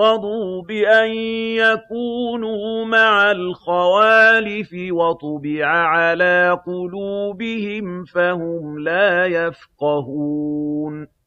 رَضُوا بِأَن يَكُونُوا مَعَ الْخَوَالِفِ وَطُبِعَ عَلَىٰ قُلُوبِهِمْ فَهُمْ لَا يَفْقَهُونَ.